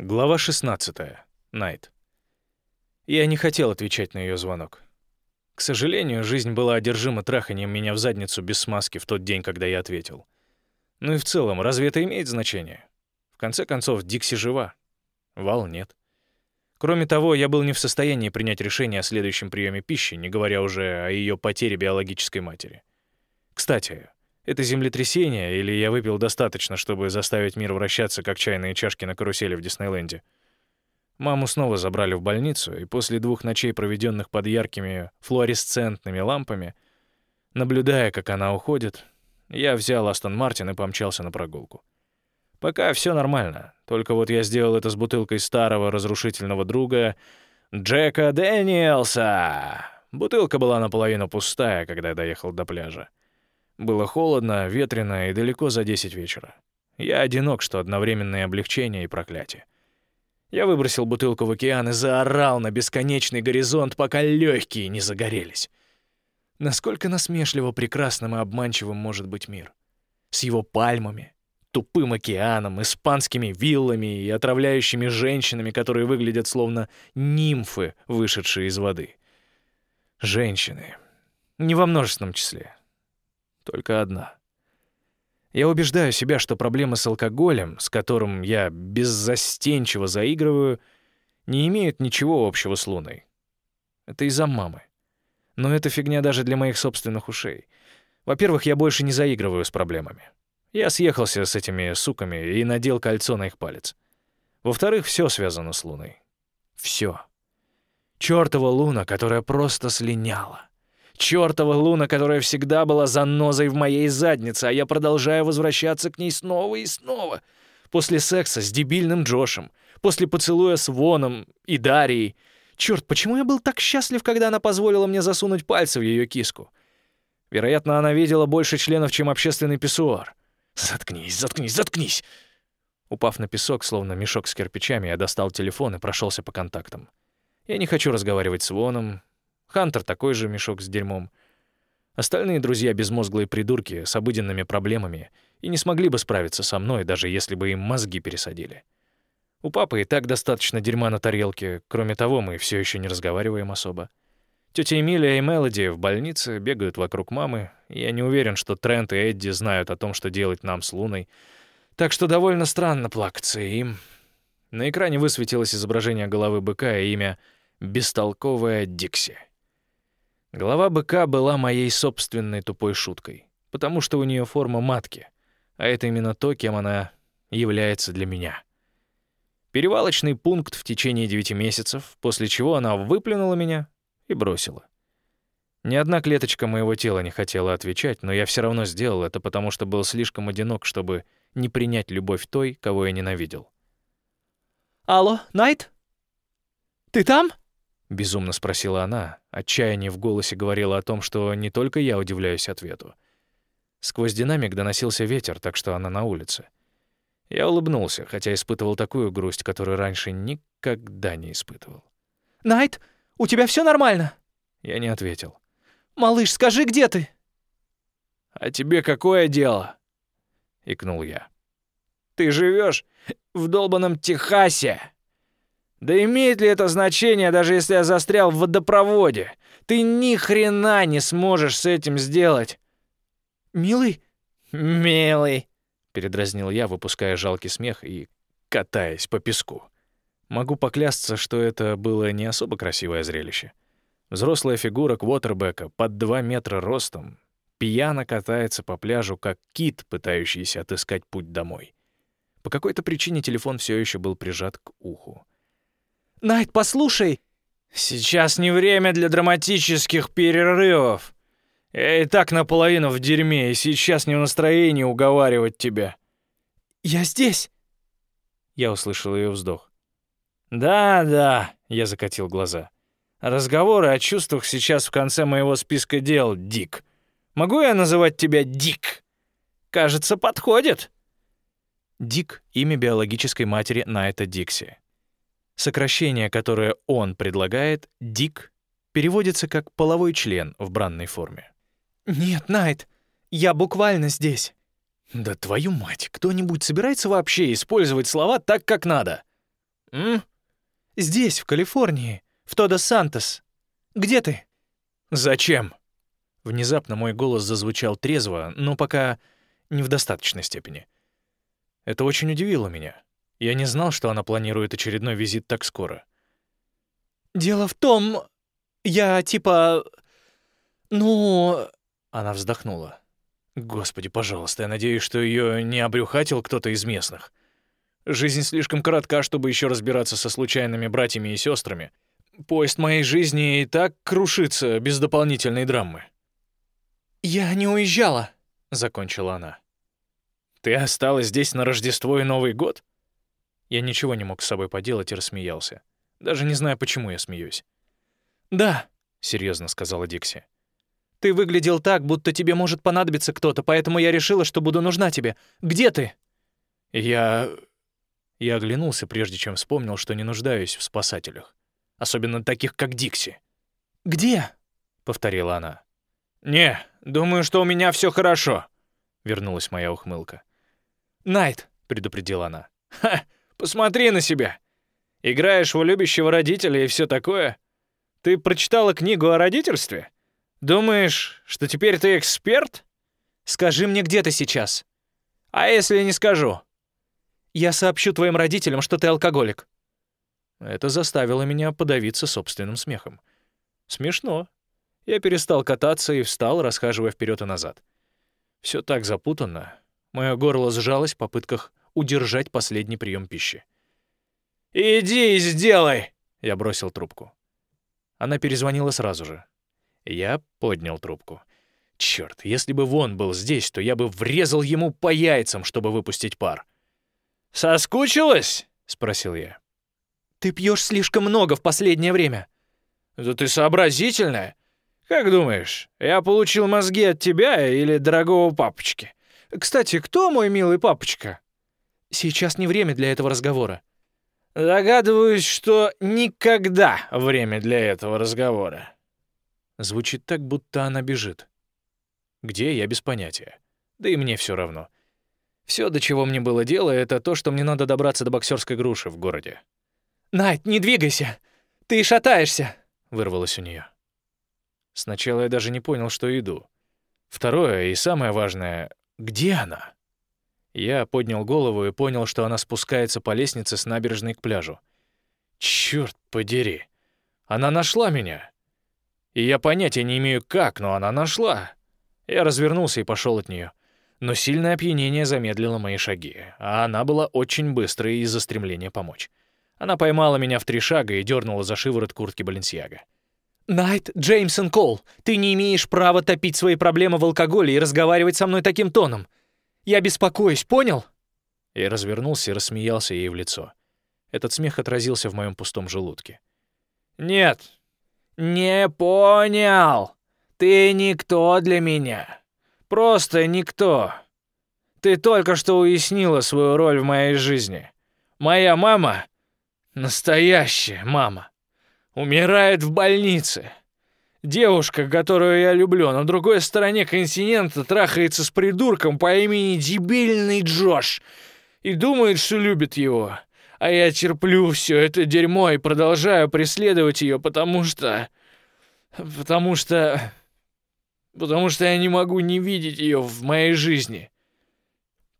Глава 16. Найт. Я не хотел отвечать на ее звонок. К сожалению, жизнь была одержима траханием меня в задницу без смазки в тот день, когда я ответил. Ну и в целом, разве это имеет значение? В конце концов, Дикси жива. Вал нет. Кроме того, я был не в состоянии принять решение о следующем приеме пищи, не говоря уже о ее потере биологической матери. Кстати, это землетрясение или я выпил достаточно, чтобы заставить мир вращаться, как чайные чашки на карусели в Диснейленде? Маму снова забрали в больницу, и после двух ночей, проведенных под яркими флуоресцентными лампами, наблюдая, как она уходит, я взял Астон Мартин и помчался на прогулку. Пока все нормально, только вот я сделал это с бутылкой старого разрушительного друга Джека Дэниелса. Бутылка была наполовину пустая, когда я доехал до пляжа. Было холодно, ветрено и далеко за 10 вечера. Я одинок, что одновременное облегчение и проклятие. Я выбросил бутылку в океан и заорал на бесконечный горизонт, пока легкие не загорелись. Насколько насмешливо прекрасным и обманчивым может быть мир. С его пальмами, тупым океаном, испанскими виллами и отравляющими женщинами, которые выглядят словно нимфы, вышедшие из воды. Женщины. Не во множественном числе. Только одна. Я убеждаю себя, что проблемы с алкоголем, с которым я беззастенчиво заигрываю, не имеют ничего общего с Луной. Это из-за мамы. Но это фигня даже для моих собственных ушей. Во-первых, я больше не заигрываю с проблемами. Я съехался с этими суками и надел кольцо на их палец. Во-вторых, все связано с Луной. Все. Чёртова Луна, которая просто слиняла. Чёртова луна, которая всегда была занозой в моей заднице, а я продолжаю возвращаться к ней снова и снова. После секса с дебильным Джошем, после поцелуя с Воном и Дарией. Чёрт, почему я был так счастлив, когда она позволила мне засунуть пальцы в её киску? Вероятно, она видела больше членов, чем общественный писсуар. Заткнись, заткнись, заткнись. Упав на песок, словно мешок с кирпичами, я достал телефон и прошелся по контактам. Я не хочу разговаривать с Воном, Хантер такой же мешок с дерьмом. Остальные друзья безмозглые придурки с обыденными проблемами и не смогли бы справиться со мной, даже если бы им мозги пересадили. У папы и так достаточно дерьма на тарелке, кроме того, мы все еще не разговариваем особо. Тетя Эмилия и Мелоди в больнице бегают вокруг мамы, и я не уверен, что Трент и Эдди знают о том, что делать нам с Луной. Так что довольно странно плакаться им. На экране высветилось изображение головы быка и имя «Бестолковая Дикси». Голова быка была моей собственной тупой шуткой, потому что у нее форма матки, а это именно то, кем она является для меня. Перевалочный пункт в течение девяти месяцев, после чего она выплюнула меня и бросила. Ни одна клеточка моего тела не хотела отвечать, но я все равно сделал это, потому что был слишком одинок, чтобы не принять любовь той, кого я ненавидел. «Алло, Найт? Ты там?» — безумно спросила она. Отчаяние в голосе говорило о том, что не только я удивляюсь ответу. Сквозь динамик доносился ветер, так что она на улице. Я улыбнулся, хотя испытывал такую грусть, которую раньше никогда не испытывал. «Найт, у тебя все нормально?» Я не ответил. «Малыш, скажи, где ты?» «А тебе какое дело?» — икнул я. «Ты живешь в долбанном Техасе!» Да имеет ли это значение, даже если я застрял в водопроводе? Ты ни хрена не сможешь с этим сделать. Милый? Милый, передразнил я, выпуская жалкий смех и катаясь по песку. Могу поклясться, что это было не особо красивое зрелище. Взрослая фигура квотербека под два метра ростом пьяно катается по пляжу, как кит, пытающийся отыскать путь домой. По какой-то причине телефон все еще был прижат к уху. Найт, послушай!» «Сейчас не время для драматических перерывов. Я и так наполовину в дерьме, и сейчас не в настроении уговаривать тебя». «Я здесь!» Я услышал ее вздох. «Да, да», — я закатил глаза. «Разговоры о чувствах сейчас в конце моего списка дел, Дик. Могу я называть тебя Дик? Кажется, подходит». Дик — имя биологической матери Найта Дикси. Сокращение, которое он предлагает, «дик», переводится как «половой член» в бранной форме. «Нет, Найт, я буквально здесь». «Да твою мать, кто-нибудь собирается вообще использовать слова так, как надо?» М? Здесь, в Калифорнии, в Тодо-Сантос. Где ты?» «Зачем?» Внезапно мой голос зазвучал трезво, но пока не в достаточной степени. Это очень удивило меня. Я не знал, что она планирует очередной визит так скоро. «Дело в том, я типа... ну...» Она вздохнула. «Господи, пожалуйста, я надеюсь, что ее не обрюхатил кто-то из местных. Жизнь слишком коротка, чтобы еще разбираться со случайными братьями и сестрами. Поезд моей жизни и так крушится без дополнительной драмы». «Я не уезжала», — закончила она. «Ты осталась здесь на Рождество и Новый год?» Я ничего не мог с собой поделать и рассмеялся. Даже не знаю, почему я смеюсь. «Да», — серьезно сказала Дикси. «Ты выглядел так, будто тебе может понадобиться кто-то, поэтому я решила, что буду нужна тебе. Где ты?» «Я...» Я оглянулся, прежде чем вспомнил, что не нуждаюсь в спасателях. Особенно таких, как Дикси. «Где?» — повторила она. «Не, думаю, что у меня все хорошо», — вернулась моя ухмылка. «Найт», — предупредила она. «Ха, посмотри на себя. Играешь в любящего родителя и все такое. Ты прочитала книгу о родительстве? Думаешь, что теперь ты эксперт? Скажи мне, где ты сейчас? А если не скажу? Я сообщу твоим родителям, что ты алкоголик. Это заставило меня подавиться собственным смехом. Смешно. Я перестал кататься и встал, расхаживая вперед и назад. Все так запутанно. Мое горло сжалось в попытках удержать последний прием пищи. «Иди и сделай!» — я бросил трубку. Она перезвонила сразу же. Я поднял трубку. Черт, если бы Вон был здесь, то я бы врезал ему по яйцам, чтобы выпустить пар. «Соскучилась?» — спросил я. «Ты пьешь слишком много в последнее время». «Да ты сообразительная. Как думаешь, я получил мозги от тебя или дорогого папочки? Кстати, кто мой милый папочка?» «Сейчас не время для этого разговора». Догадываюсь, что никогда время для этого разговора. Звучит так, будто она бежит. Где, я без понятия. Да и мне все равно. Все, до чего мне было дело, это то, что мне надо добраться до боксерской груши в городе. «Найт, не двигайся! Ты шатаешься!» — вырвалось у нее. Сначала я даже не понял, что иду. Второе и самое важное — где она? Я поднял голову и понял, что она спускается по лестнице с набережной к пляжу. Черт подери! Она нашла меня! И я понятия не имею как, но она нашла. Я развернулся и пошел от нее. Но сильное опьянение замедлило мои шаги, а она была очень быстрой из-за стремления помочь. Она поймала меня в три шага и дернула за шиворот куртки Баленсиага. «Найт Джеймсон Кол, ты не имеешь права топить свои проблемы в алкоголе и разговаривать со мной таким тоном. Я беспокоюсь, понял?» Я развернулся и рассмеялся ей в лицо. Этот смех отразился в моем пустом желудке. «Нет, не понял. Ты никто для меня. Просто никто. Ты только что уяснила свою роль в моей жизни. Моя мама, настоящая мама, умирает в больнице. Девушка, которую я люблю, на другой стороне континента трахается с придурком по имени Дебильный Джош и думает, что любит его. А я терплю все это дерьмо и продолжаю преследовать ее, потому что... Потому что... Потому что я не могу не видеть ее в моей жизни.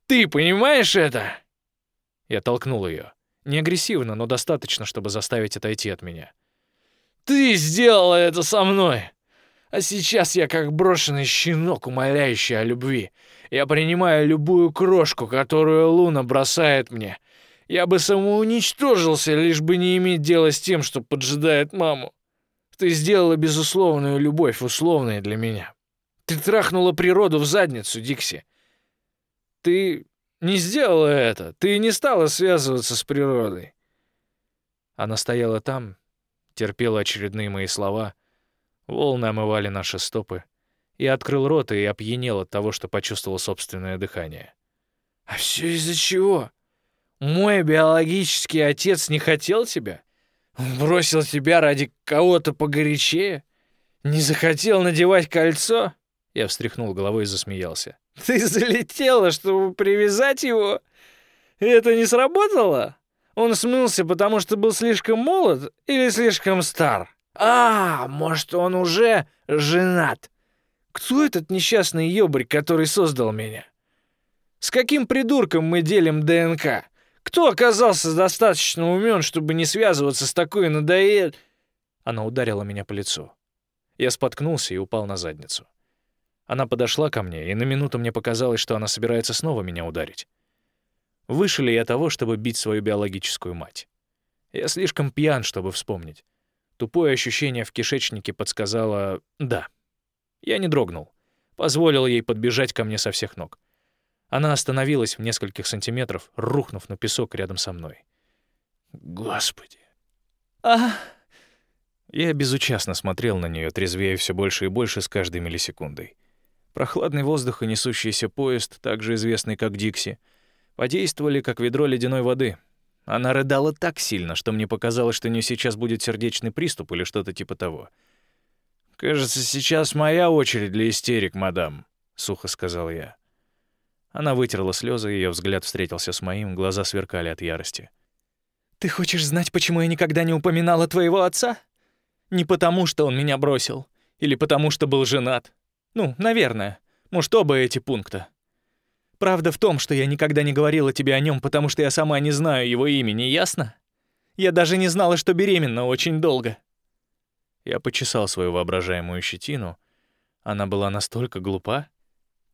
Ты понимаешь это? Я толкнул ее. Не агрессивно, но достаточно, чтобы заставить отойти от меня. Ты сделала это со мной. А сейчас я как брошенный щенок, умоляющий о любви. Я принимаю любую крошку, которую Луна бросает мне. Я бы самоуничтожился, лишь бы не иметь дела с тем, что поджидает маму. Ты сделала безусловную любовь, условной для меня. Ты трахнула природу в задницу, Дикси. Ты не сделала это. Ты не стала связываться с природой. Она стояла там, терпела очередные мои слова. Волны омывали наши стопы. Я открыл рот и опьянел от того, что почувствовал собственное дыхание. «А все из-за чего? Мой биологический отец не хотел тебя? Бросил тебя ради кого-то погорячее? Не захотел надевать кольцо?» Я встряхнул головой и засмеялся. «Ты залетела, чтобы привязать его? Это не сработало? Он смылся, потому что был слишком молод или слишком стар? А, может, он уже женат? Кто этот несчастный ёбарь, который создал меня? С каким придурком мы делим ДНК? Кто оказался достаточно умен, чтобы не связываться с такой надоед... Она ударила меня по лицу. Я споткнулся и упал на задницу. Она подошла ко мне, и на минуту мне показалось, что она собирается снова меня ударить. Выше ли я того, чтобы бить свою биологическую мать? Я слишком пьян, чтобы вспомнить. Тупое ощущение в кишечнике подсказало «да». Я не дрогнул. Позволил ей подбежать ко мне со всех ног. Она остановилась в нескольких сантиметров, рухнув на песок рядом со мной. Господи. А, Я безучастно смотрел на нее, трезвея все больше и больше с каждой миллисекундой. Прохладный воздух и несущийся поезд, также известный как Дикси, подействовали как ведро ледяной воды. Она рыдала так сильно, что мне показалось, что у нее сейчас будет сердечный приступ или что-то типа того. «Кажется, сейчас моя очередь для истерик, мадам», — сухо сказал я. Она вытерла слезы, ее взгляд встретился с моим, глаза сверкали от ярости. ты хочешь знать, почему я никогда не упоминала твоего отца? Не потому, что он меня бросил, или потому, что был женат. Ну, наверное. Может, оба эти пункта. Правда в том, что я никогда не говорила тебе о нем, потому что я сама не знаю его имени, ясно? Я даже не знала, что беременна очень долго. Я почесал свою воображаемую щетину. Она была настолько глупа.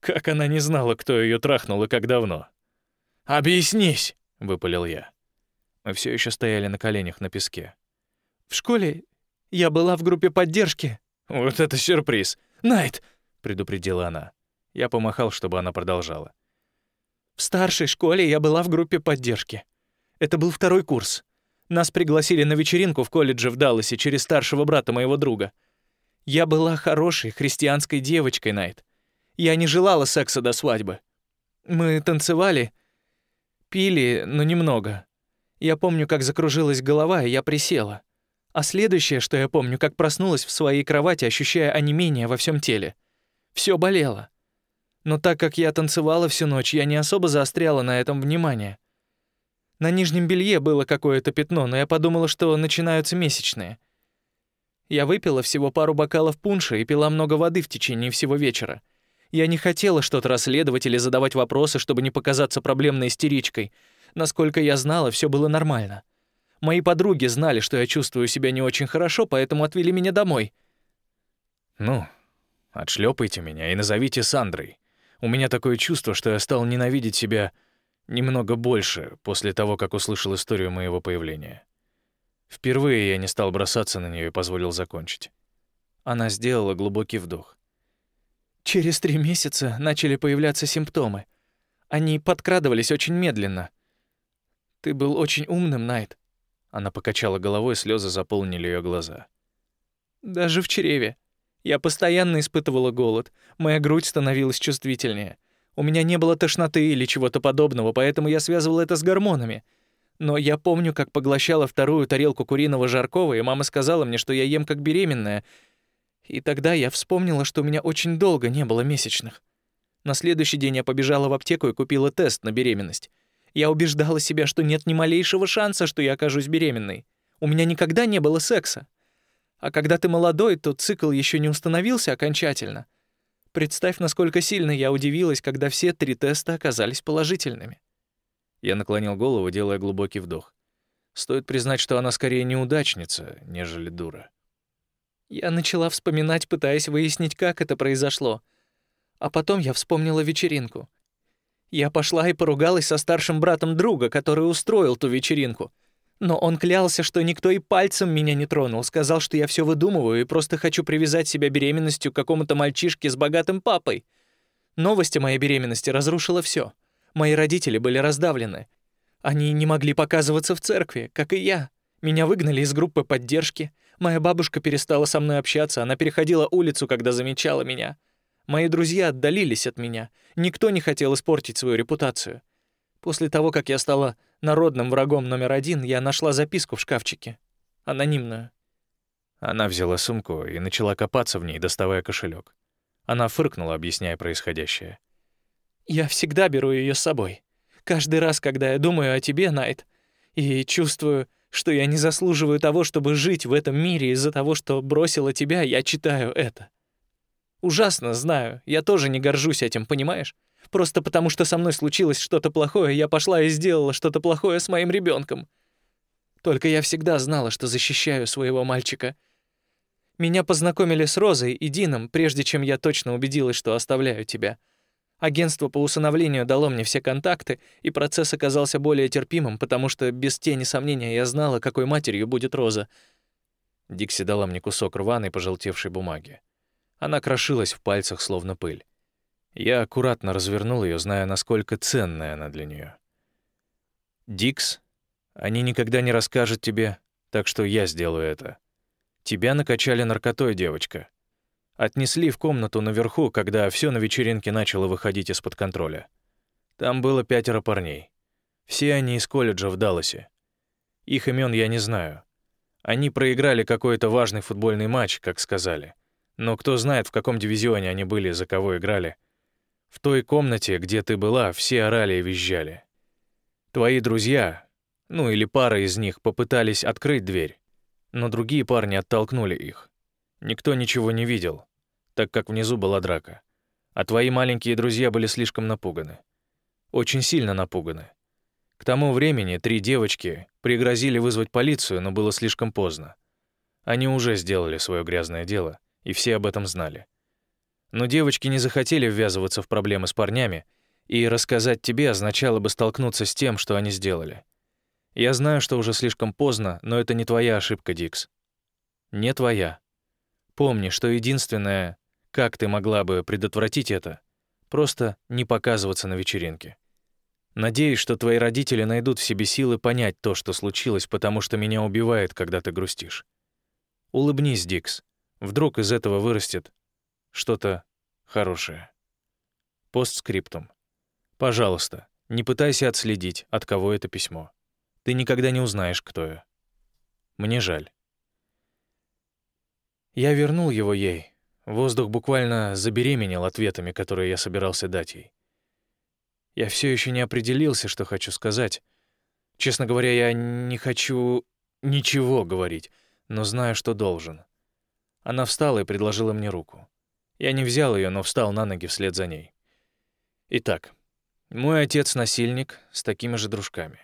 Как она не знала, кто ее трахнул и как давно? «Объяснись!» — выпалил я. Мы все еще стояли на коленях на песке. В школе я была в группе поддержки. «Вот это сюрприз! Найт!» — предупредила она. Я помахал, чтобы она продолжала. В старшей школе я была в группе поддержки. Это был второй курс. Нас пригласили на вечеринку в колледже в Далласе через старшего брата моего друга. Я была хорошей христианской девочкой, Найт. Я не желала секса до свадьбы. Мы танцевали, пили, но немного. Я помню, как закружилась голова, и я присела. А следующее, что я помню, как проснулась в своей кровати, ощущая онемение во всем теле. Все болело. Но так как я танцевала всю ночь, я не особо заостряла на этом внимание. На нижнем белье было какое-то пятно, но я подумала, что начинаются месячные. Я выпила всего пару бокалов пунша и пила много воды в течение всего вечера. Я не хотела что-то расследовать или задавать вопросы, чтобы не показаться проблемной истеричкой. Насколько я знала, все было нормально. Мои подруги знали, что я чувствую себя не очень хорошо, поэтому отвели меня домой. «Ну, отшлепайте меня и назовите Сандрой. У меня такое чувство, что я стал ненавидеть себя немного больше после того, как услышал историю моего появления. Впервые я не стал бросаться на нее и позволил закончить. Она сделала глубокий вдох. Через три месяца начали появляться симптомы. Они подкрадывались очень медленно. Ты был очень умным, Найт. Она покачала головой, слезы заполнили ее глаза. Даже в чреве. Я постоянно испытывала голод, моя грудь становилась чувствительнее. У меня не было тошноты или чего-то подобного, поэтому я связывала это с гормонами. Но я помню, как поглощала вторую тарелку куриного жаркого, и мама сказала мне, что я ем как беременная. И тогда я вспомнила, что у меня очень долго не было месячных. На следующий день я побежала в аптеку и купила тест на беременность. Я убеждала себя, что нет ни малейшего шанса, что я окажусь беременной. У меня никогда не было секса. А когда ты молодой, то цикл еще не установился окончательно. Представь, насколько сильно я удивилась, когда все три теста оказались положительными. Я наклонил голову, делая глубокий вдох. Стоит признать, что она скорее неудачница, нежели дура. Я начала вспоминать, пытаясь выяснить, как это произошло. А потом я вспомнила вечеринку. Я пошла и поругалась со старшим братом друга, который устроил ту вечеринку — но он клялся, что никто и пальцем меня не тронул, сказал, что я все выдумываю и просто хочу привязать себя беременностью к какому-то мальчишке с богатым папой. Новость о моей беременности разрушила все. Мои родители были раздавлены. Они не могли показываться в церкви, как и я. Меня выгнали из группы поддержки. Моя бабушка перестала со мной общаться, она переходила улицу, когда замечала меня. Мои друзья отдалились от меня. Никто не хотел испортить свою репутацию. После того, как я стала народным врагом номер один, я нашла записку в шкафчике. Анонимную. Она взяла сумку и начала копаться в ней, доставая кошелек. Она фыркнула, объясняя происходящее. «Я всегда беру ее с собой. Каждый раз, когда я думаю о тебе, Найт, И чувствую, что я не заслуживаю того, чтобы жить в этом мире из-за того, что бросила тебя, я читаю это. Ужасно, знаю, я тоже не горжусь этим, понимаешь? Просто потому, что со мной случилось что-то плохое, я пошла и сделала что-то плохое с моим ребенком. Только я всегда знала, что защищаю своего мальчика. Меня познакомили с Розой и Дином, прежде чем я точно убедилась, что оставляю тебя. Агентство по усыновлению дало мне все контакты, и процесс оказался более терпимым, потому что без тени сомнения я знала, какой матерью будет Роза. Дикси дала мне кусок рваной пожелтевшей бумаги. Она крошилась в пальцах, словно пыль. Я аккуратно развернул ее, зная, насколько ценная она для нее. «Дикс, они никогда не расскажут тебе, так что я сделаю это. Тебя накачали наркотой, девочка. Отнесли в комнату наверху, когда все на вечеринке начало выходить из-под контроля. Там было пятеро парней. Все они из колледжа в Далласе. Их имен я не знаю. Они проиграли какой-то важный футбольный матч, как сказали. Но кто знает, в каком дивизионе они были, за кого играли. В той комнате, где ты была, все орали и визжали. Твои друзья, ну или пара из них, попытались открыть дверь, но другие парни оттолкнули их. Никто ничего не видел, так как внизу была драка. А твои маленькие друзья были слишком напуганы. Очень сильно напуганы. К тому времени три девочки пригрозили вызвать полицию, но было слишком поздно. Они уже сделали свое грязное дело, и все об этом знали. Но девочки не захотели ввязываться в проблемы с парнями, и рассказать тебе означало бы столкнуться с тем, что они сделали. Я знаю, что уже слишком поздно, но это не твоя ошибка, Дикс. Не твоя. Помни, что единственное, как ты могла бы предотвратить это, просто не показываться на вечеринке. Надеюсь, что твои родители найдут в себе силы понять то, что случилось, потому что меня убивает, когда ты грустишь. Улыбнись, Дикс. Вдруг из этого вырастет что-то хорошее. Постскриптум. Пожалуйста, не пытайся отследить, от кого это письмо. Ты никогда не узнаешь, кто я. Мне жаль. Я вернул его ей. Воздух буквально забеременел ответами, которые я собирался дать ей. Я все еще не определился, что хочу сказать. Честно говоря, я не хочу ничего говорить, но знаю, что должен. Она встала и предложила мне руку. Я не взял ее, но встал на ноги вслед за ней. Итак, мой отец — насильник с такими же дружками.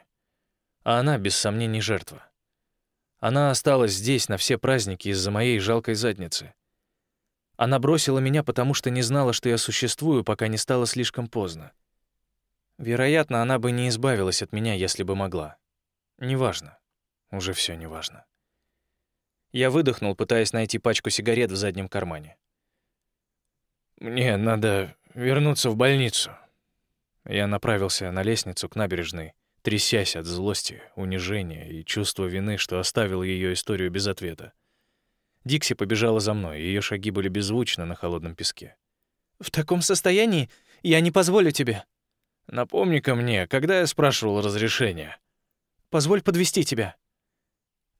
А она, без сомнений, жертва. Она осталась здесь на все праздники из-за моей жалкой задницы. Она бросила меня, потому что не знала, что я существую, пока не стало слишком поздно. Вероятно, она бы не избавилась от меня, если бы могла. Неважно. Уже все неважно. Я выдохнул, пытаясь найти пачку сигарет в заднем кармане. «Мне надо вернуться в больницу». Я направился на лестницу к набережной, трясясь от злости, унижения и чувства вины, что оставил ее историю без ответа. Дикси побежала за мной, ее шаги были беззвучны на холодном песке. «В таком состоянии я не позволю тебе». «Напомни-ка мне, когда я спрашивал разрешения». «Позволь подвести тебя».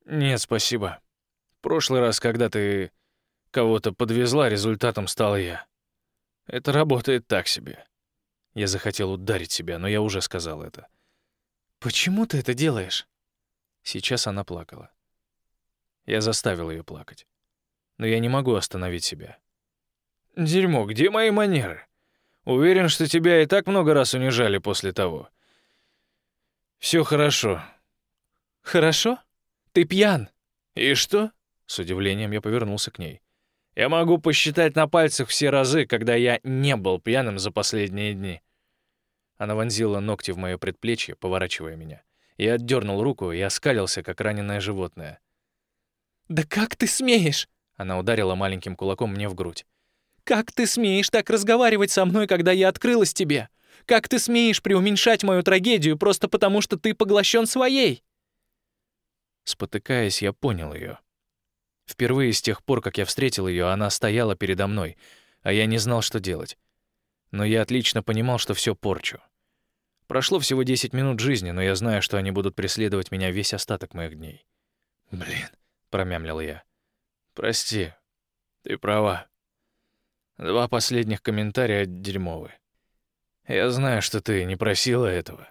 «Нет, спасибо. Прошлый раз, когда ты кого-то подвезла, результатом стал я. Это работает так себе. Я захотел ударить себя, но я уже сказал это. Почему ты это делаешь? Сейчас она плакала. Я заставил ее плакать. Но я не могу остановить себя. Дерьмо, где мои манеры? Уверен, что тебя и так много раз унижали после того. Все хорошо. Хорошо? Ты пьян. И что? С удивлением я повернулся к ней. Я могу посчитать на пальцах все разы, когда я не был пьяным за последние дни. Она вонзила ногти в моё предплечье, поворачивая меня. Я отдернул руку и оскалился, как раненое животное. «Да как ты смеешь?» Она ударила маленьким кулаком мне в грудь. «Как ты смеешь так разговаривать со мной, когда я открылась тебе? Как ты смеешь преуменьшать мою трагедию просто потому, что ты поглощен своей?» Спотыкаясь, я понял ее. Впервые с тех пор, как я встретил ее, она стояла передо мной, а я не знал, что делать. Но я отлично понимал, что все порчу. Прошло всего 10 минут жизни, но я знаю, что они будут преследовать меня весь остаток моих дней. «Блин», — промямлил я. «Прости, ты права. Два последних комментария дерьмовые. Я знаю, что ты не просила этого.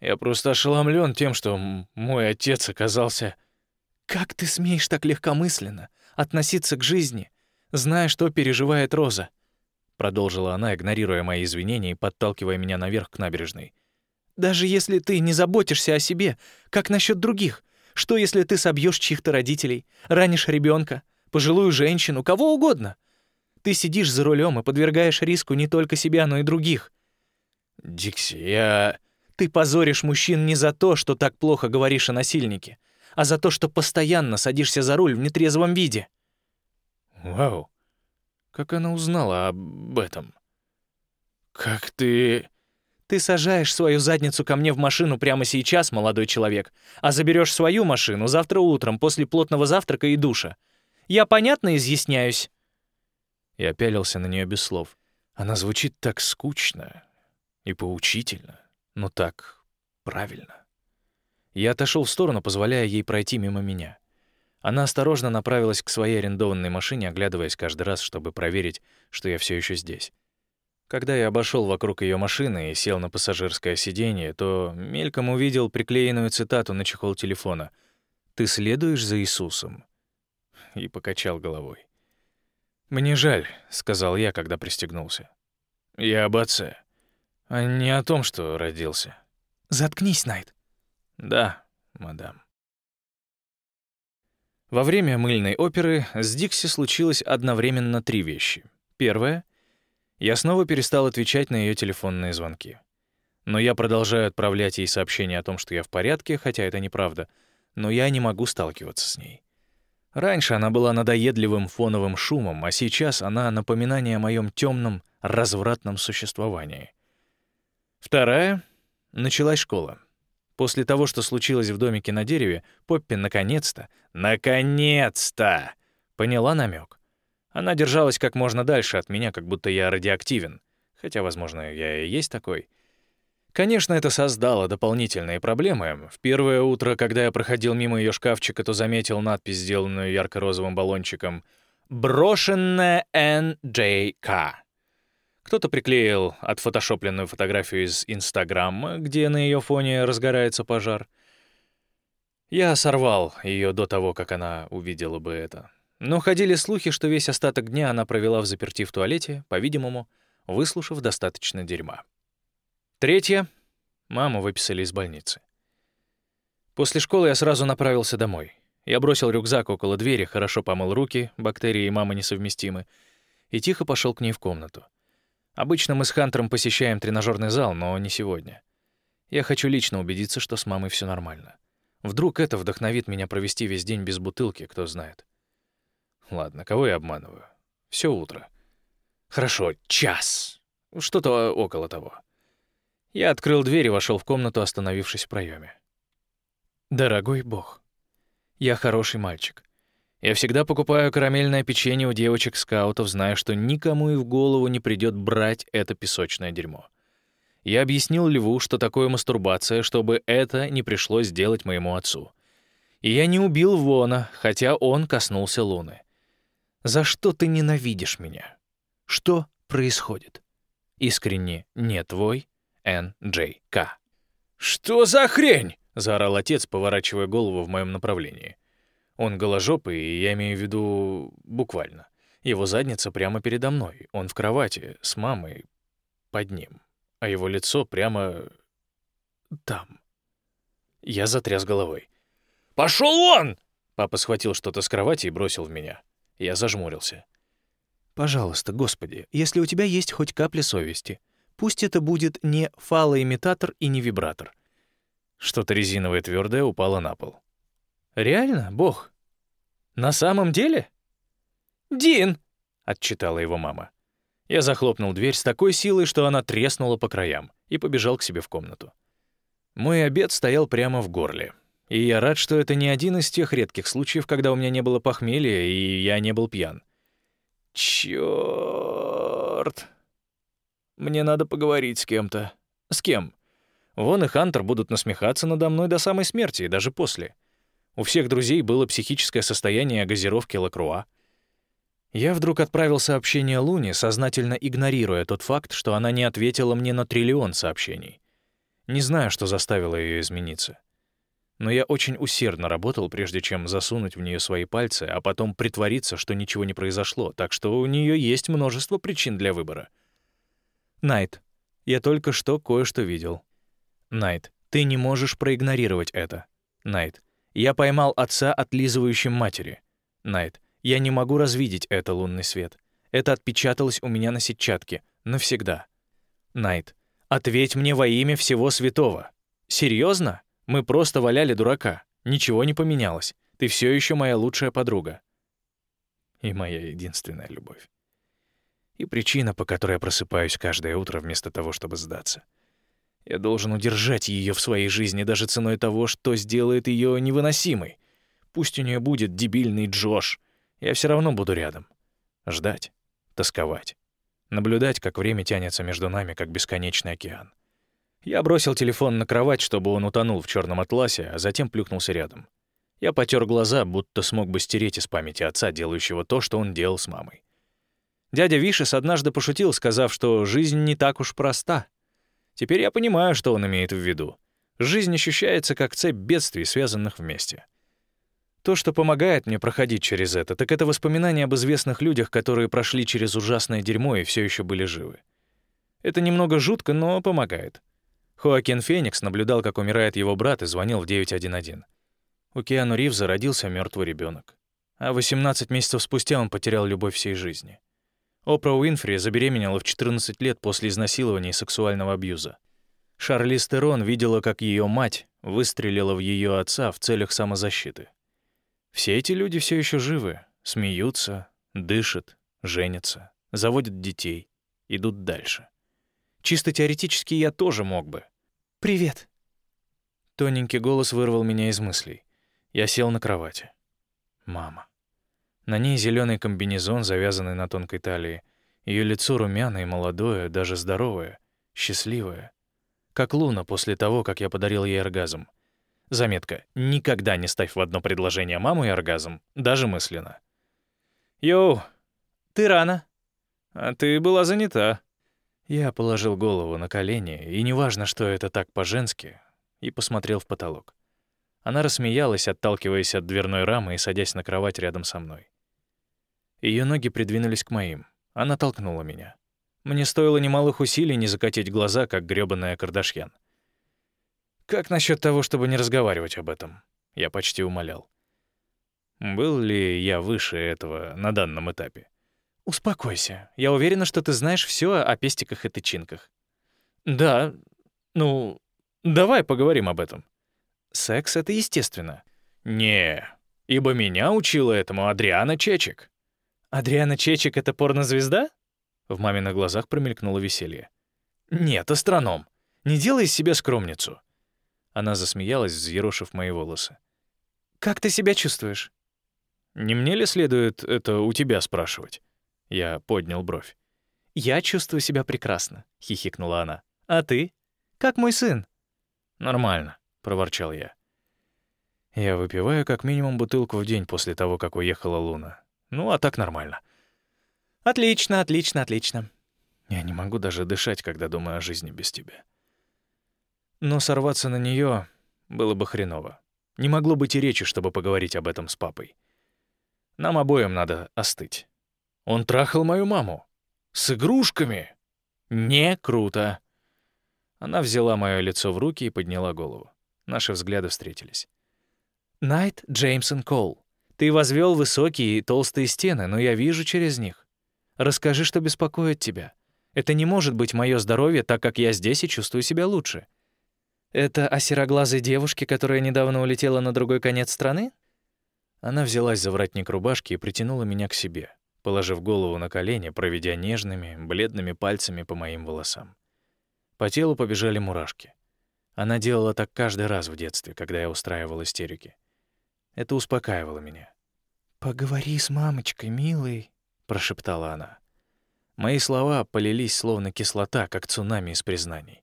Я просто ошеломлен тем, что мой отец оказался... Как ты смеешь так легкомысленно относиться к жизни, зная, что переживает Роза? Продолжила она, игнорируя мои извинения и подталкивая меня наверх к набережной. Даже если ты не заботишься о себе, как насчет других? Что, если ты собьешь чьих-то родителей, ранишь ребенка, пожилую женщину, кого угодно? Ты сидишь за рулем и подвергаешь риску не только себя, но и других. Дикси, я... Ты позоришь мужчин не за то, что так плохо говоришь о насильнике, а за то, что постоянно садишься за руль в нетрезвом виде. Вау. Как она узнала об этом? Как ты... Ты сажаешь свою задницу ко мне в машину прямо сейчас, молодой человек, а заберешь свою машину завтра утром после плотного завтрака и душа. Я понятно изъясняюсь?» Я пялился на нее без слов. Она звучит так скучно и поучительно но так правильно. Я отошел в сторону, позволяя ей пройти мимо меня. Она осторожно направилась к своей арендованной машине, оглядываясь каждый раз, чтобы проверить, что я все еще здесь. Когда я обошел вокруг ее машины и сел на пассажирское сиденье, то мельком увидел приклеенную цитату на чехол телефона «Ты следуешь за Иисусом?» и покачал головой. «Мне жаль», — сказал я, когда пристегнулся. «Я об отце а не о том, что родился. Заткнись, Найт. Да, мадам. Во время мыльной оперы с Дикси случилось одновременно три вещи. Первое — я снова перестал отвечать на ее телефонные звонки. Но я продолжаю отправлять ей сообщения о том, что я в порядке, хотя это неправда, но я не могу сталкиваться с ней. Раньше она была надоедливым фоновым шумом, а сейчас она — напоминание о моем темном, развратном существовании — Вторая — началась школа. После того, что случилось в домике на дереве, Поппи наконец-то, наконец-то поняла намек. Она держалась как можно дальше от меня, как будто я радиоактивен. Хотя, возможно, я и есть такой. Конечно, это создало дополнительные проблемы. В первое утро, когда я проходил мимо ее шкафчика, то заметил надпись, сделанную ярко-розовым баллончиком «Брошенная Н.Джей.К». Кто-то приклеил отфотошопленную фотографию из Инстаграма, где на ее фоне разгорается пожар. Я сорвал ее до того, как она увидела бы это. Но ходили слухи, что весь остаток дня она провела в заперти в туалете, по-видимому, выслушав достаточно дерьма. Третье. Маму выписали из больницы. После школы я сразу направился домой. Я бросил рюкзак около двери, хорошо помыл руки, бактерии и мама несовместимы, и тихо пошел к ней в комнату. Обычно мы с Хантером посещаем тренажерный зал, но не сегодня. Я хочу лично убедиться, что с мамой все нормально. Вдруг это вдохновит меня провести весь день без бутылки, кто знает. Ладно, кого я обманываю? Все утро. Хорошо, час. Что-то около того. Я открыл дверь и вошел в комнату, остановившись в проеме. Дорогой Бог, я хороший мальчик. Я всегда покупаю карамельное печенье у девочек-скаутов, зная, что никому и в голову не придет брать это песочное дерьмо. Я объяснил Льву, что такое мастурбация, чтобы это не пришлось делать моему отцу. И я не убил Вона, хотя он коснулся Луны. «За что ты ненавидишь меня? Что происходит?» Искренне не твой, Н. Джей К. «Что за хрень?» — заорал отец, поворачивая голову в моем направлении. Он голожопый, и я имею в виду буквально. Его задница прямо передо мной. Он в кровати с мамой под ним. А его лицо прямо там. Я затряс головой. «Пошел он!» Папа схватил что-то с кровати и бросил в меня. Я зажмурился. «Пожалуйста, Господи, если у тебя есть хоть капля совести, пусть это будет не фалоимитатор и не вибратор». Что-то резиновое твердое упало на пол. «Реально, Бог? На самом деле?» «Дин!» — отчитала его мама. Я захлопнул дверь с такой силой, что она треснула по краям, и побежал к себе в комнату. Мой обед стоял прямо в горле. И я рад, что это не один из тех редких случаев, когда у меня не было похмелья, и я не был пьян. Чёрт! Мне надо поговорить с кем-то. С кем? Вон и Хантер будут насмехаться надо мной до самой смерти, и даже после. У всех друзей было психическое состояние газировки Лакруа. Я вдруг отправил сообщение Луне, сознательно игнорируя тот факт, что она не ответила мне на триллион сообщений. Не знаю, что заставило ее измениться. Но я очень усердно работал, прежде чем засунуть в нее свои пальцы, а потом притвориться, что ничего не произошло, так что у нее есть множество причин для выбора. Найт, я только что кое-что видел. Найт, ты не можешь проигнорировать это. Найт, я поймал отца, отлизывающим матери. Найт, я не могу развидеть это лунный свет. Это отпечаталось у меня на сетчатке. Навсегда. Найт, ответь мне во имя всего святого. Серьезно? Мы просто валяли дурака. Ничего не поменялось. Ты все еще моя лучшая подруга. И моя единственная любовь. И причина, по которой я просыпаюсь каждое утро вместо того, чтобы сдаться. Я должен удержать ее в своей жизни даже ценой того, что сделает ее невыносимой. Пусть у нее будет дебильный Джош, я все равно буду рядом. Ждать, тосковать, наблюдать, как время тянется между нами, как бесконечный океан. Я бросил телефон на кровать, чтобы он утонул в черном атласе, а затем плюхнулся рядом. Я потер глаза, будто смог бы стереть из памяти отца, делающего то, что он делал с мамой. Дядя Вишес однажды пошутил, сказав, что жизнь не так уж проста. Теперь я понимаю, что он имеет в виду. Жизнь ощущается как цепь бедствий, связанных вместе. То, что помогает мне проходить через это, так это воспоминания об известных людях, которые прошли через ужасное дерьмо и все еще были живы. Это немного жутко, но помогает. Хоакин Феникс наблюдал, как умирает его брат, и звонил в 911. У Киану Ривза родился мертвый ребенок, А 18 месяцев спустя он потерял любовь всей жизни. Опра Уинфри забеременела в 14 лет после изнасилования и сексуального абьюза. Шарли Стерон видела, как ее мать выстрелила в ее отца в целях самозащиты. Все эти люди все еще живы, смеются, дышат, женятся, заводят детей, идут дальше. Чисто теоретически я тоже мог бы. «Привет». Тоненький голос вырвал меня из мыслей. Я сел на кровати. Мама. На ней зеленый комбинезон, завязанный на тонкой талии. Ее лицо румяное, молодое, даже здоровое, счастливое. Как Луна после того, как я подарил ей оргазм. Заметка. Никогда не ставь в одно предложение маму и оргазм, даже мысленно. «Йоу, ты рано. А ты была занята». Я положил голову на колени, и неважно, что это так по-женски, и посмотрел в потолок. Она рассмеялась, отталкиваясь от дверной рамы и садясь на кровать рядом со мной. Ее ноги придвинулись к моим. Она толкнула меня. Мне стоило немалых усилий не закатить глаза, как грёбаная Кардашьян. Как насчет того, чтобы не разговаривать об этом? Я почти умолял. Был ли я выше этого на данном этапе? Успокойся. Я уверена, что ты знаешь все о пестиках и тычинках. Да. Ну, давай поговорим об этом. Секс — это естественно. Не, ибо меня учила этому Адриана Чечек. Адриана Чечек — это порнозвезда? В маминых глазах промелькнуло веселье. Нет, астроном. Не делай из себя скромницу. Она засмеялась, взъерошив мои волосы. «Как ты себя чувствуешь?» «Не мне ли следует это у тебя спрашивать?» Я поднял бровь. «Я чувствую себя прекрасно», — хихикнула она. «А ты? Как мой сын?» «Нормально», — проворчал я. Я выпиваю как минимум бутылку в день после того, как уехала Луна. Ну, а так нормально. Отлично, отлично, отлично. Я не могу даже дышать, когда думаю о жизни без тебя. Но сорваться на нее было бы хреново. Не могло быть и речи, чтобы поговорить об этом с папой. Нам обоим надо остыть. Он трахал мою маму. С игрушками. Не круто. Она взяла мое лицо в руки и подняла голову. Наши взгляды встретились. «Найт Джеймсон Коул, ты возвел высокие и толстые стены, но я вижу через них. Расскажи, что беспокоит тебя. Это не может быть мое здоровье, так как я здесь и чувствую себя лучше. Это о сероглазой девушке, которая недавно улетела на другой конец страны? Она взялась за воротник рубашки и притянула меня к себе, положив голову на колени, проведя нежными, бледными пальцами по моим волосам. По телу побежали мурашки. Она делала так каждый раз в детстве, когда я устраивал истерики. Это успокаивало меня. «Поговори с мамочкой, милый», — прошептала она. Мои слова полились словно кислота, как цунами из признаний.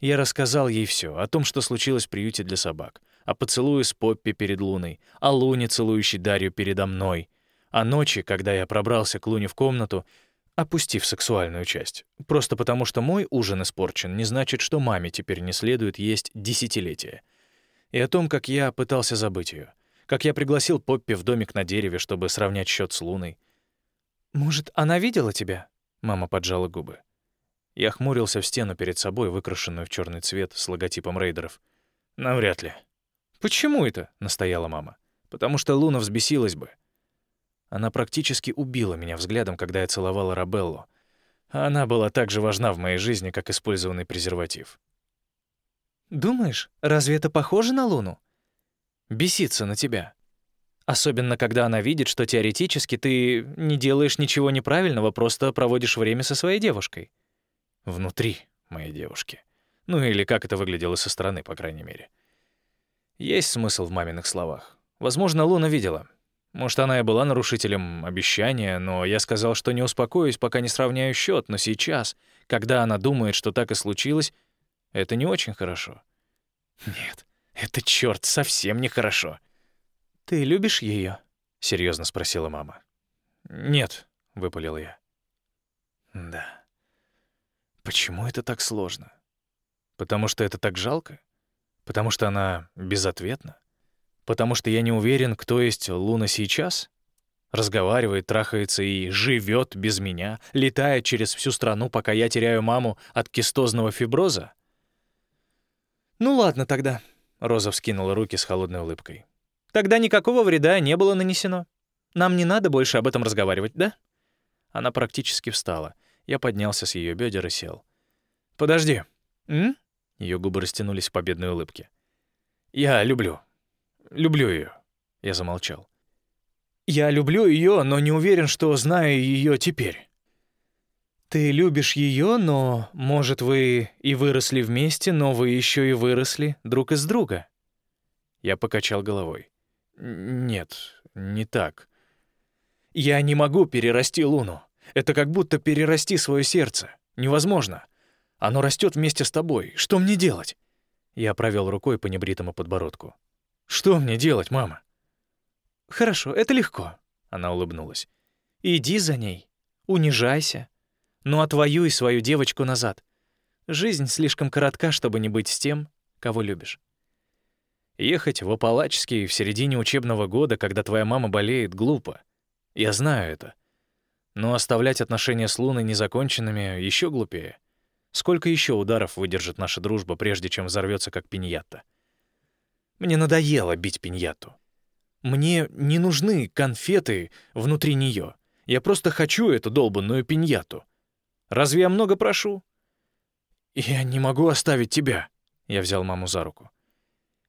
Я рассказал ей все о том, что случилось в приюте для собак, о поцелуе с Поппи перед Луной, о Луне, целующей Дарью передо мной, о ночи, когда я пробрался к Луне в комнату. опустив сексуальную часть. Просто потому, что мой ужин испорчен, не значит, что маме теперь не следует есть десятилетия. И о том, как я пытался забыть ее, как я пригласил Поппи в домик на дереве, чтобы сравнять счет с Луной. «Может, она видела тебя?» Мама поджала губы. Я хмурился в стену перед собой, выкрашенную в черный цвет с логотипом рейдеров. «Навряд ли». «Почему это?» — настояла мама. «Потому что Луна взбесилась бы. Она практически убила меня взглядом, когда я целовала Рабеллу. она была так же важна в моей жизни, как использованный презерватив. «Думаешь, разве это похоже на Луну?» «Беситься на тебя». Особенно, когда она видит, что теоретически ты не делаешь ничего неправильного, просто проводишь время со своей девушкой. Внутри моей девушки. Ну или как это выглядело со стороны, по крайней мере. Есть смысл в маминых словах. Возможно, Луна видела. Может, она и была нарушителем обещания, но я сказал, что не успокоюсь, пока не сравняю счет. Но сейчас, когда она думает, что так и случилось, это не очень хорошо. Нет, это черт совсем не хорошо. Ты любишь ее? серьезно спросила мама. Нет, выпалил я. Да. Почему это так сложно? Потому что это так жалко? Потому что она безответна? Потому что я не уверен, кто есть Луна сейчас. Разговаривает, трахается и живет без меня, летает через всю страну, пока я теряю маму от кистозного фиброза. «Ну ладно тогда», — Роза вскинула руки с холодной улыбкой. «Тогда никакого вреда не было нанесено. Нам не надо больше об этом разговаривать, да?» Она практически встала. Я поднялся с ее бедер и сел. «Подожди». «М?» Ее губы растянулись в победной улыбке. «Я люблю. Люблю ее. Я замолчал. Я люблю ее, но не уверен, что знаю ее теперь. Ты любишь ее, но, может, вы и выросли вместе, но вы еще и выросли друг из друга. Я покачал головой. Нет, не так. Я не могу перерасти Луну. Это как будто перерасти свое сердце. Невозможно. Оно растет вместе с тобой. Что мне делать? Я провел рукой по небритому подбородку. Что мне делать, мама? Хорошо, это легко, она улыбнулась. Иди за ней. Унижайся. Но отвоюй свою девочку назад. Жизнь слишком коротка, чтобы не быть с тем, кого любишь. Ехать в Апалачский в середине учебного года, когда твоя мама болеет, глупо. Я знаю это. Но оставлять отношения с Луной незаконченными еще глупее. Сколько еще ударов выдержит наша дружба, прежде чем взорвется как пиньята? Мне надоело бить пиньяту. Мне не нужны конфеты внутри нее. Я просто хочу эту долбанную пиньяту. Разве я много прошу? Я не могу оставить тебя. Я взял маму за руку.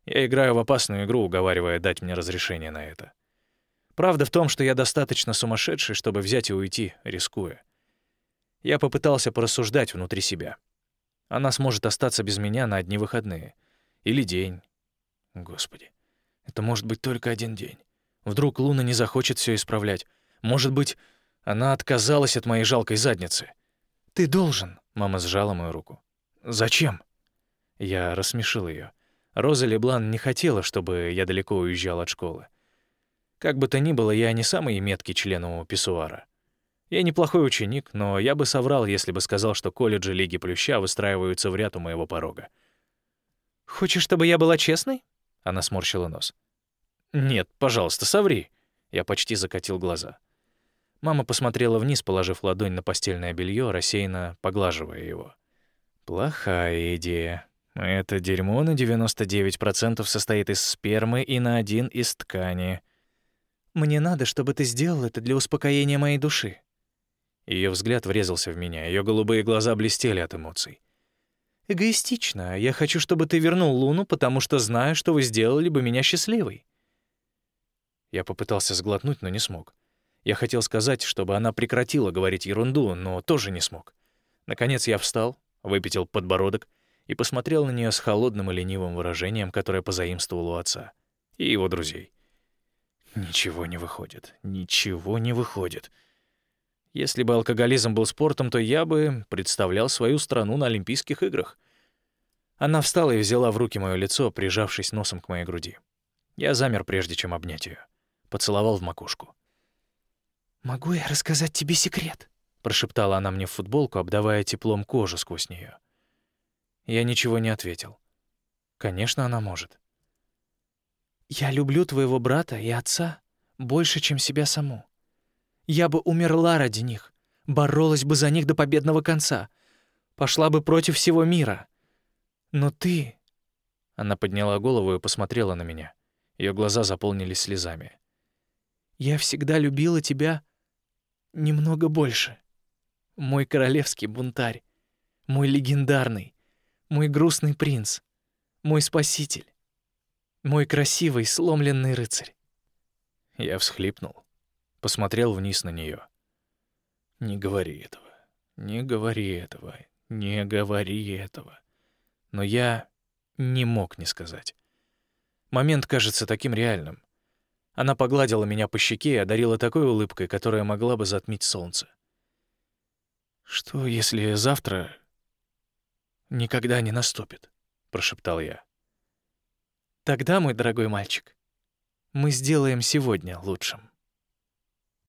Я играю в опасную игру, уговаривая дать мне разрешение на это. Правда в том, что я достаточно сумасшедший, чтобы взять и уйти, рискуя. Я попытался порассуждать внутри себя. Она сможет остаться без меня на одни выходные. Или день, Господи, это может быть только один день. Вдруг Луна не захочет все исправлять. Может быть, она отказалась от моей жалкой задницы. «Ты должен», — мама сжала мою руку. «Зачем?» Я рассмешил ее. Роза Леблан не хотела, чтобы я далеко уезжал от школы. Как бы то ни было, я не самый меткий член у писсуара. Я неплохой ученик, но я бы соврал, если бы сказал, что колледжи Лиги Плюща выстраиваются в ряд у моего порога. «Хочешь, чтобы я была честной?» Она сморщила нос. «Нет, пожалуйста, соври». Я почти закатил глаза. Мама посмотрела вниз, положив ладонь на постельное белье, рассеянно поглаживая его. «Плохая идея. Это дерьмо на 99% состоит из спермы и на один из ткани». «Мне надо, чтобы ты сделал это для успокоения моей души». Ее взгляд врезался в меня, ее голубые глаза блестели от эмоций. Эгоистично. Я хочу, чтобы ты вернул Луну, потому что знаю, что вы сделали бы меня счастливой. Я попытался сглотнуть, но не смог. Я хотел сказать, чтобы она прекратила говорить ерунду, но тоже не смог. Наконец я встал, выпятил подбородок и посмотрел на нее с холодным и ленивым выражением, которое позаимствовал у отца и его друзей. Ничего не выходит. Ничего не выходит. Если бы алкоголизм был спортом, то я бы представлял свою страну на Олимпийских играх. Она встала и взяла в руки моё лицо, прижавшись носом к моей груди. Я замер, прежде чем обнять её. Поцеловал в макушку. «Могу я рассказать тебе секрет?» — прошептала она мне в футболку, обдавая теплом кожу сквозь нее. Я ничего не ответил. Конечно, она может. Я люблю твоего брата и отца больше, чем себя саму. Я бы умерла ради них, боролась бы за них до победного конца, пошла бы против всего мира. Но ты... Она подняла голову и посмотрела на меня. Ее глаза заполнились слезами. Я всегда любила тебя немного больше. Мой королевский бунтарь, мой легендарный, мой грустный принц, мой спаситель, мой красивый сломленный рыцарь. Я всхлипнул, посмотрел вниз на нее. Не говори этого. Не говори этого. Не говори этого. Но я не мог не сказать. Момент кажется таким реальным. Она погладила меня по щеке и одарила такой улыбкой, которая могла бы затмить солнце. «Что, если завтра никогда не наступит?» — прошептал я. «Тогда, мой дорогой мальчик, мы сделаем сегодня лучшим».